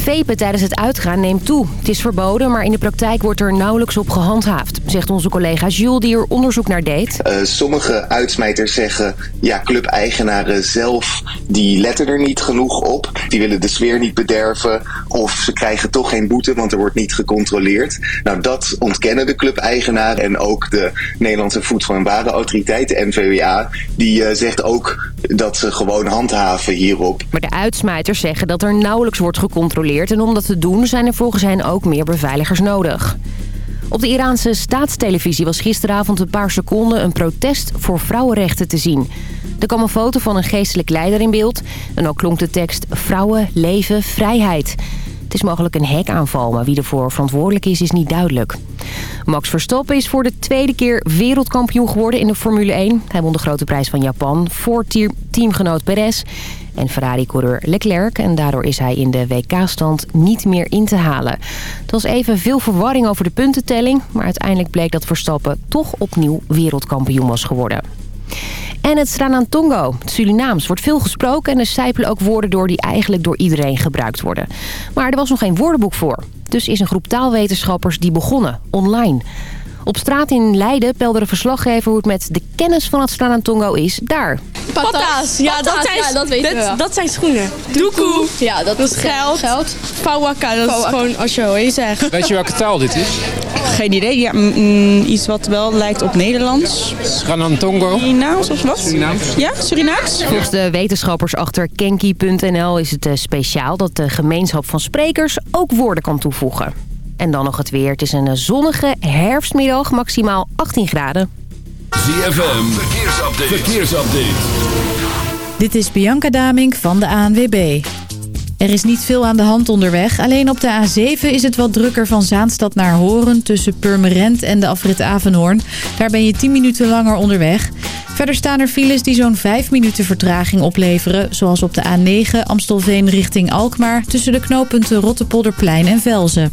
Vepen tijdens het uitgaan neemt toe. Het is verboden, maar in de praktijk wordt er nauwelijks op gehandhaafd... zegt onze collega Jules, die er onderzoek naar deed. Uh, sommige uitsmijters zeggen... ja, clubeigenaren zelf, die letten er niet genoeg op. Die willen de sfeer niet bederven. Of ze krijgen toch geen boete, want er wordt niet gecontroleerd. Nou, dat ontkennen de clubeigenaren... en ook de Nederlandse Voedsel- en Warenautoriteit, de NVWA... die uh, zegt ook dat ze gewoon handhaven hierop. Maar de uitsmijters zeggen dat er nauwelijks wordt gecontroleerd... en om dat te doen zijn er volgens hen ook meer beveiligers nodig. Op de Iraanse staatstelevisie was gisteravond een paar seconden... een protest voor vrouwenrechten te zien. Er kwam een foto van een geestelijk leider in beeld... en ook klonk de tekst vrouwen, leven, vrijheid... Het is mogelijk een hekaanval, maar wie ervoor verantwoordelijk is, is niet duidelijk. Max Verstappen is voor de tweede keer wereldkampioen geworden in de Formule 1. Hij won de grote prijs van Japan voor teamgenoot Perez en Ferrari-coureur Leclerc. En daardoor is hij in de WK-stand niet meer in te halen. Het was even veel verwarring over de puntentelling... maar uiteindelijk bleek dat Verstappen toch opnieuw wereldkampioen was geworden. En het Sranantongo, het Surinaams, wordt veel gesproken... en er sijpelen ook woorden door die eigenlijk door iedereen gebruikt worden. Maar er was nog geen woordenboek voor. Dus is een groep taalwetenschappers die begonnen, online... Op straat in Leiden pelde de verslaggever hoe het met de kennis van het Sranantongo is daar. Patas. Ja, dat zijn, ja, dat weten dat, we Dat zijn schoenen. Doekoe. Ja, dat is geld. geld. Fawaka, dat is gewoon als je hoor zegt. Weet je welke taal dit is? Geen idee. Ja, mm, iets wat wel lijkt op Nederlands. Sranantongo. Surinaams of wat? Surinaams. Ja, Surinaams. Volgens de wetenschappers achter Kenki.nl is het speciaal dat de gemeenschap van sprekers ook woorden kan toevoegen. En dan nog het weer. Het is een zonnige herfstmiddag, maximaal 18 graden. ZFM, verkeersupdate. verkeersupdate. Dit is Bianca Damink van de ANWB. Er is niet veel aan de hand onderweg. Alleen op de A7 is het wat drukker van Zaanstad naar Horen... tussen Purmerend en de afrit Avenhoorn. Daar ben je 10 minuten langer onderweg. Verder staan er files die zo'n 5 minuten vertraging opleveren... zoals op de A9 Amstelveen richting Alkmaar... tussen de knooppunten Rottepolderplein en Velzen.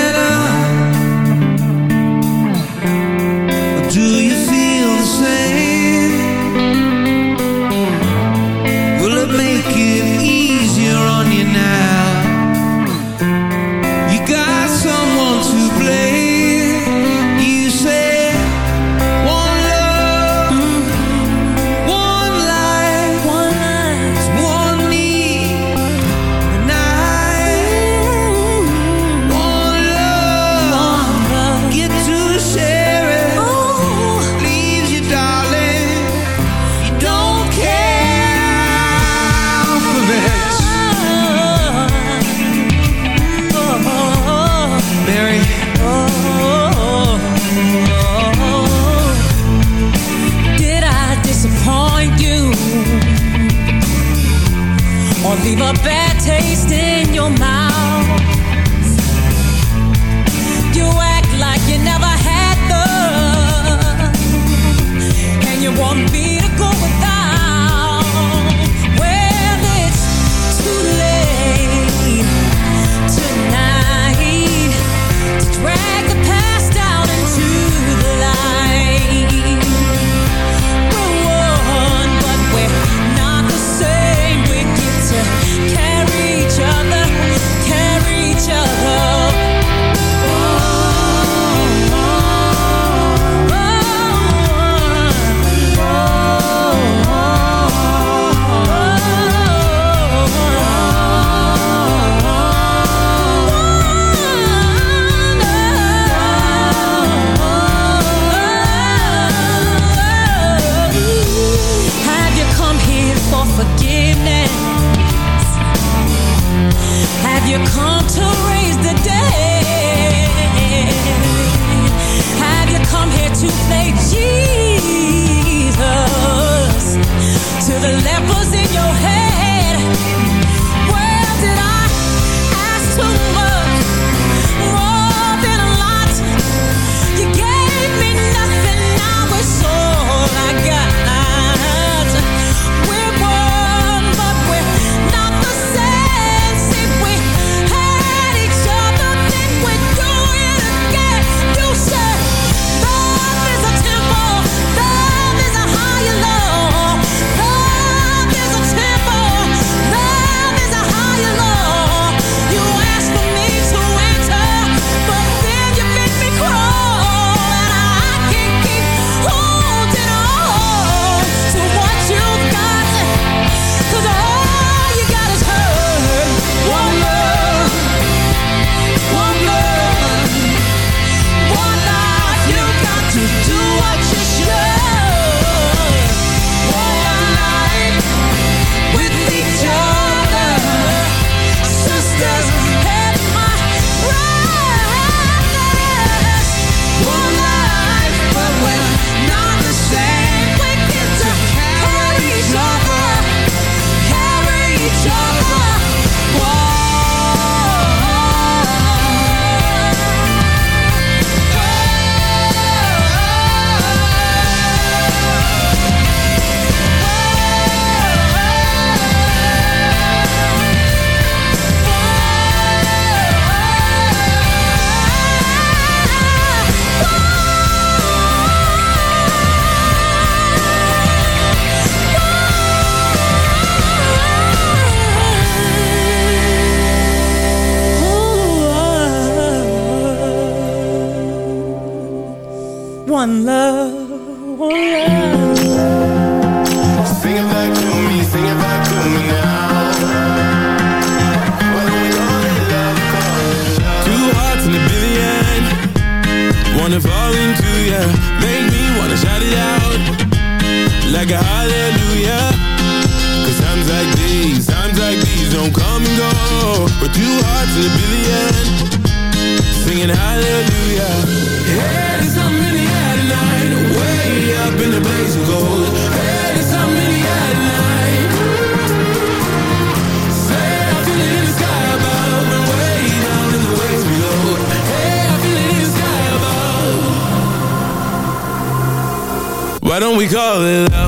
Call it love?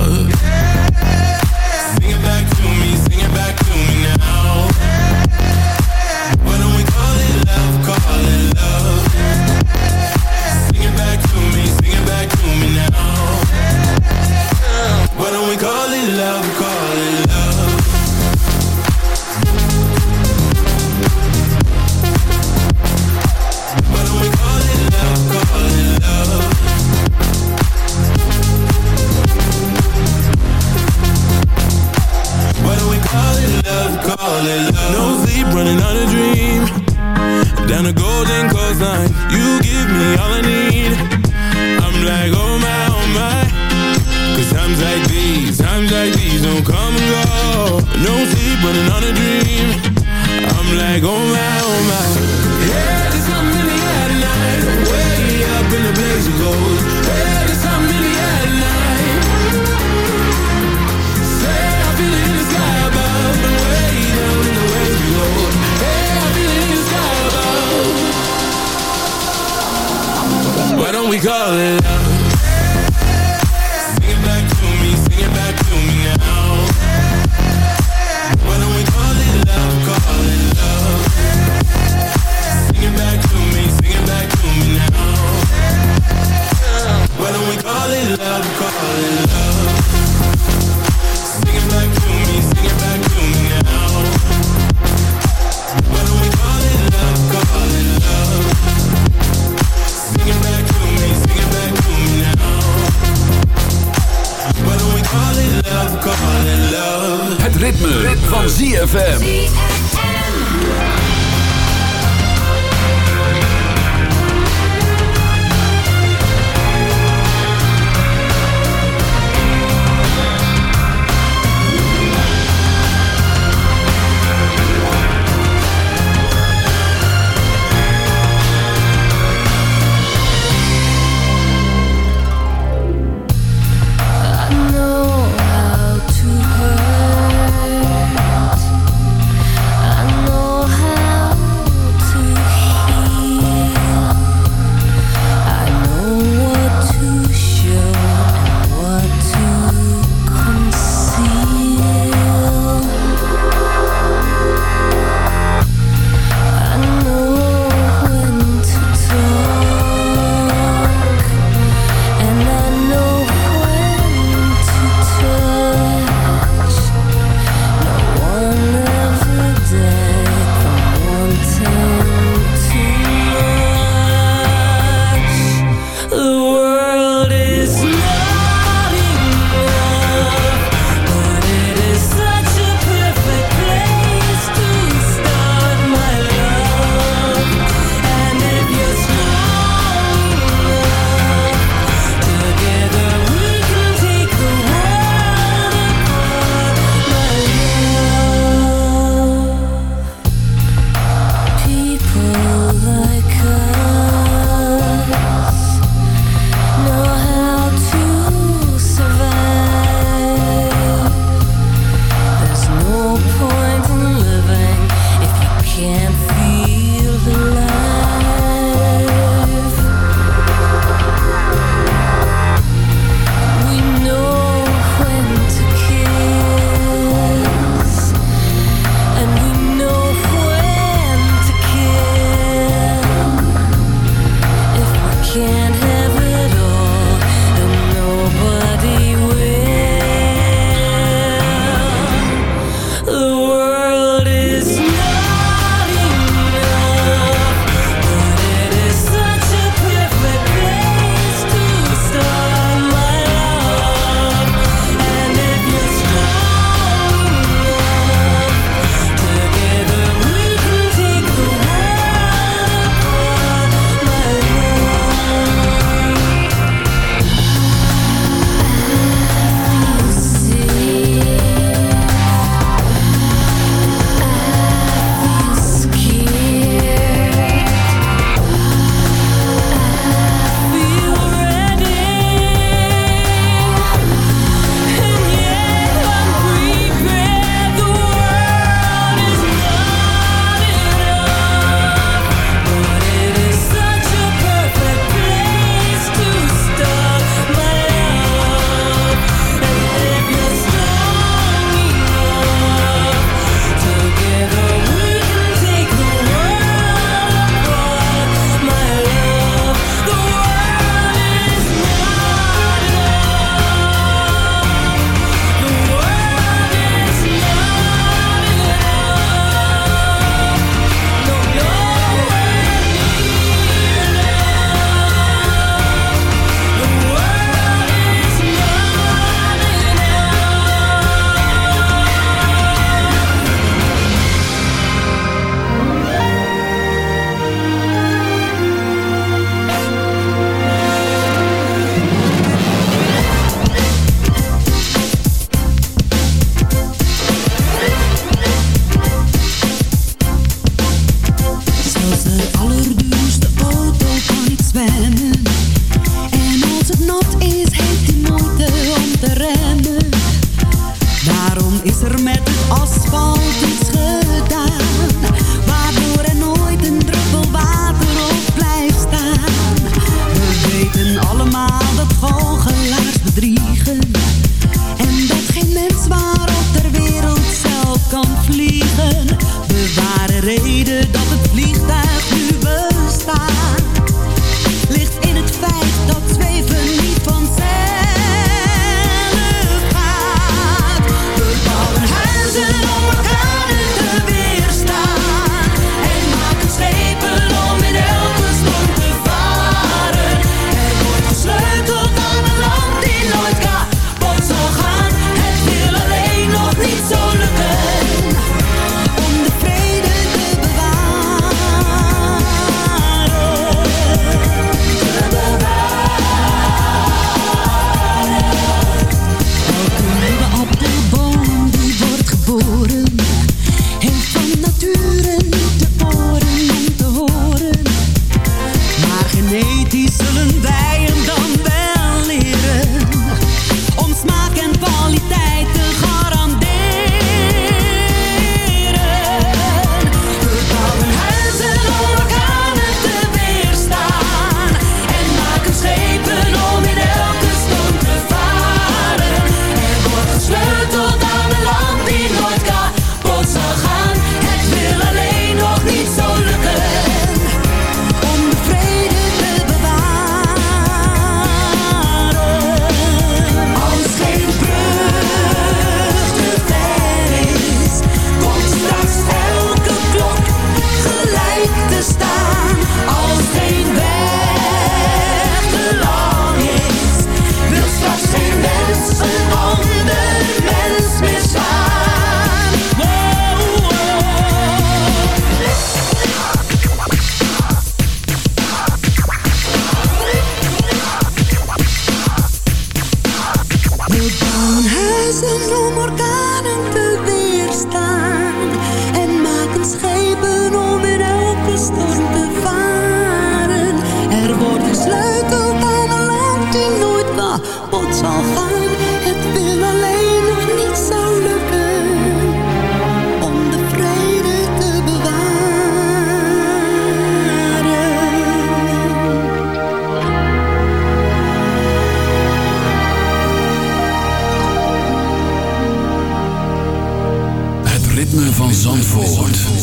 ZFM. van Zandvoort.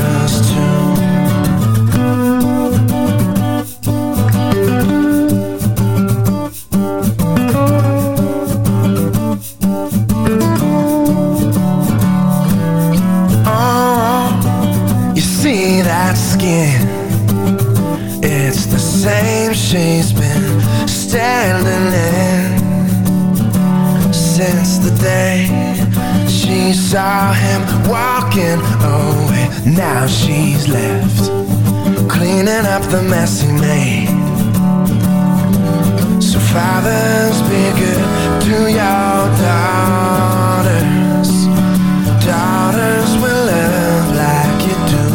day she saw him walking away. Now she's left cleaning up the mess he made. So fathers, be good to your daughters. Daughters will love like you do.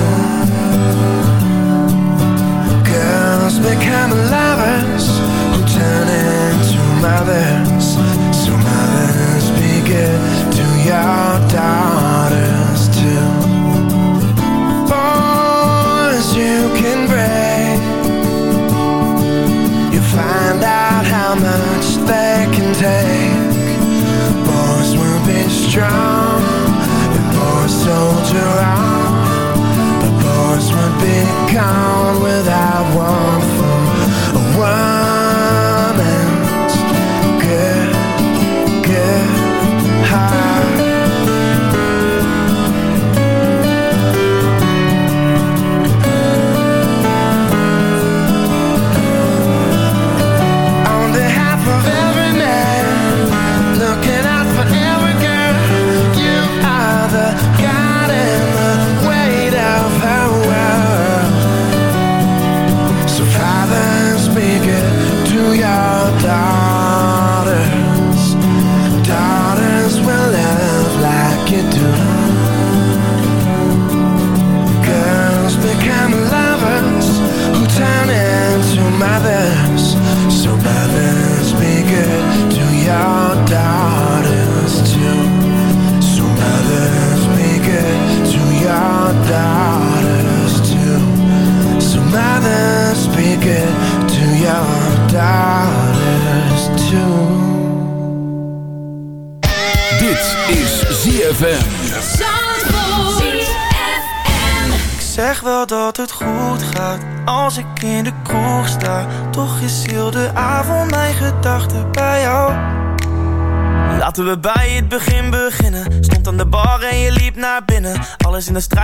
Girls become lovers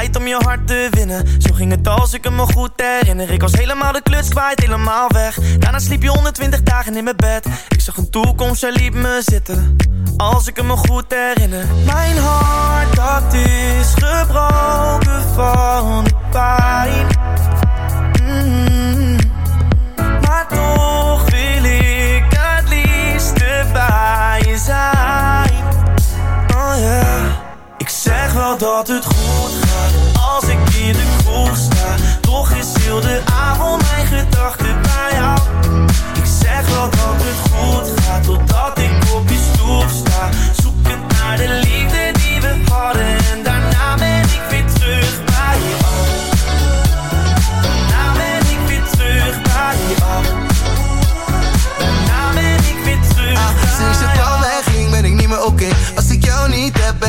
Om je hart te winnen. Zo ging het als ik me goed herinner. Ik was helemaal de kluts kwijt, helemaal weg. Daarna sliep je 120 dagen in mijn bed. Ik zag een toekomst, jij liep me zitten. Als ik me goed herinner. Mijn hart, dat is gebroken van de pijn. Mm. Maar toch wil ik het liefste bij je zijn. Oh ja. Ik zeg wel dat het goed gaat in de kroeg sta. Toch is heel de avond mijn gedachten bij jou. Ik zeg wel dat het goed gaat totdat ik op je stoep sta. Zoek het naar de liefde die we hadden